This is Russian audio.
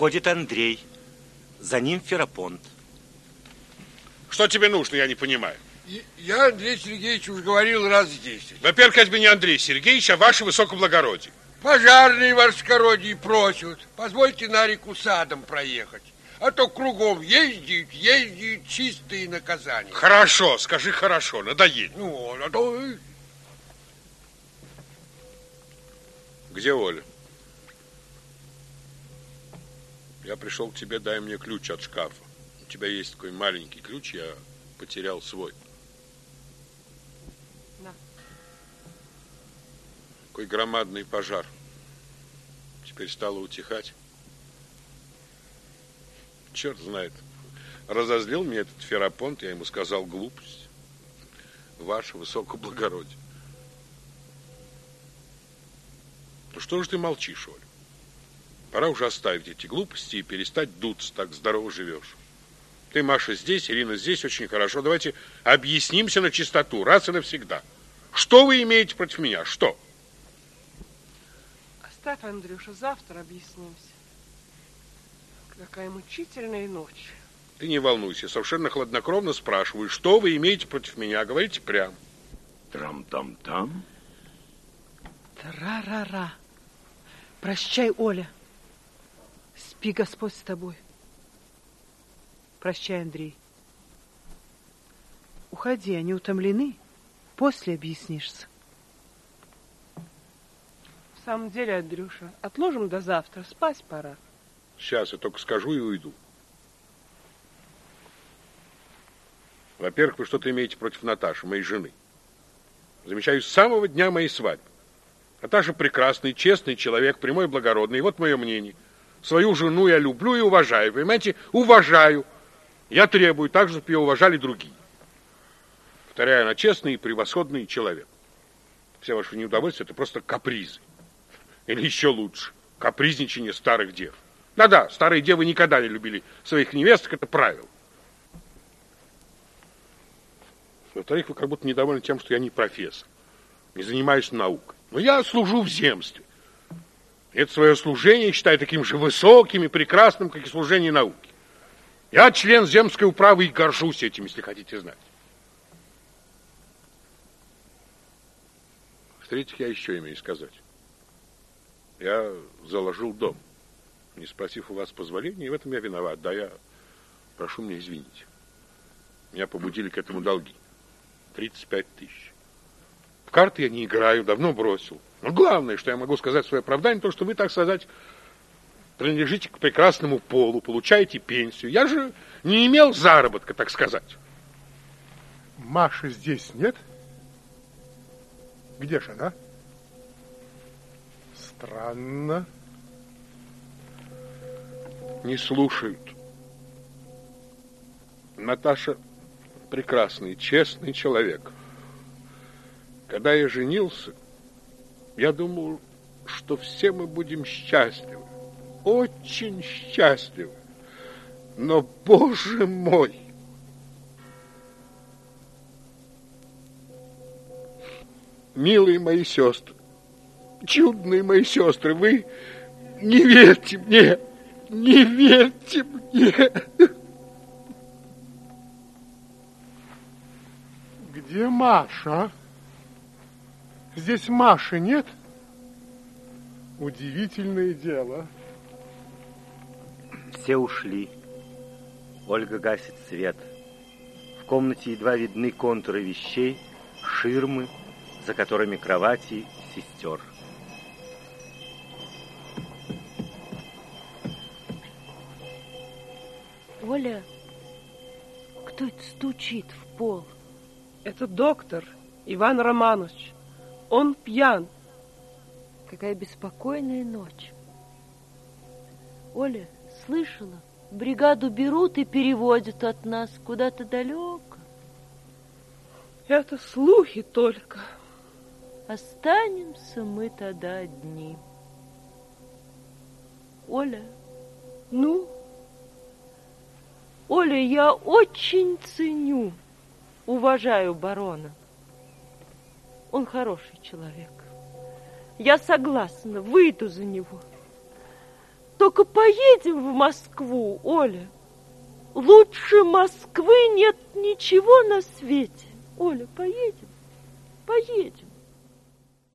Входит Андрей. За ним Ферапонт. Что тебе нужно, я не понимаю. Я, Андрей Сергеевич, уже говорил раз десять. Во-первых, это не Андрей Сергеевич, а ваше высокоблагородие. Пожарные высокородие просят. Позвольте на реку садом проехать. А то кругом ездят, ездят, чистые наказания. Хорошо, скажи хорошо, надоели. Ну, а то... Где Оля? Я пришел к тебе, дай мне ключ от шкафа. У тебя есть такой маленький ключ, я потерял свой. Да. Какой громадный пожар. Теперь стало утихать. Черт знает. Разозлил меня этот Ферапонт, я ему сказал глупость. Ваше высокоблагородие. Ну что же ты молчишь, Оля? Пора уже оставить эти глупости и перестать дуться, так здорово живешь. Ты, Маша, здесь, Ирина здесь, очень хорошо. Давайте объяснимся на чистоту, раз и навсегда. Что вы имеете против меня? Что? Оставь, Андрюша, завтра объяснимся. Какая мучительная ночь. Ты не волнуйся, совершенно хладнокровно спрашиваю, что вы имеете против меня? Говорите прямо. Трам-там-там. Тра-ра-ра. Прощай, Оля. Спи, Господь с тобой. Прощай, Андрей. Уходи, они утомлены. После объяснишься. В самом деле, Андрюша, отложим до завтра. Спать пора. Сейчас я только скажу и уйду. Во-первых, вы что-то имеете против Наташи, моей жены. Замечаю с самого дня моей свадьбы. Наташа прекрасный, честный человек, прямой, благородный. И вот мое мнение. Свою жену я люблю и уважаю. Понимаете? Уважаю. Я требую так же, чтобы ее уважали другие. Повторяю, она честный и превосходный человек. Все ваши неудовольствия – это просто капризы. Или еще лучше, капризничание старых дев. Да-да, старые девы никогда не любили своих невесток, это правило. Во-вторых, вы как будто недовольны тем, что я не профессор, не занимаюсь наукой. Но я служу в земстве. Это свое служение считаю таким же высоким и прекрасным, как и служение науки. Я член земской управы и горжусь этим, если хотите знать. В-третьих, я еще имею сказать. Я заложил дом, не спросив у вас позволения, и в этом я виноват. Да, я прошу меня извинить. Меня побудили к этому долги. 35 тысяч. В карты я не играю, давно бросил. Но главное, что я могу сказать в свое оправдание, то, что вы, так сказать, принадлежите к прекрасному полу, получаете пенсию. Я же не имел заработка, так сказать. Маши здесь нет? Где же она? Странно. Не слушают. Наташа прекрасный, честный человек. Когда я женился, я думал, что все мы будем счастливы, очень счастливы. Но, боже мой, милые мои сестры, чудные мои сестры, вы не верьте мне, не верьте мне. Где Маша? Здесь Маши нет? Удивительное дело. Все ушли. Ольга гасит свет. В комнате едва видны контуры вещей, ширмы, за которыми кровати сестер. Оля, кто это стучит в пол? Это доктор Иван Романович. Он пьян. Какая беспокойная ночь. Оля, слышала? Бригаду берут и переводят от нас куда-то далеко. Это слухи только. Останемся мы тогда одни. Оля, Ну, Оля, я очень ценю, уважаю барона. Он хороший человек. Я согласна, выйду за него. Только поедем в Москву, Оля. Лучше Москвы нет ничего на свете. Оля, поедем, поедем.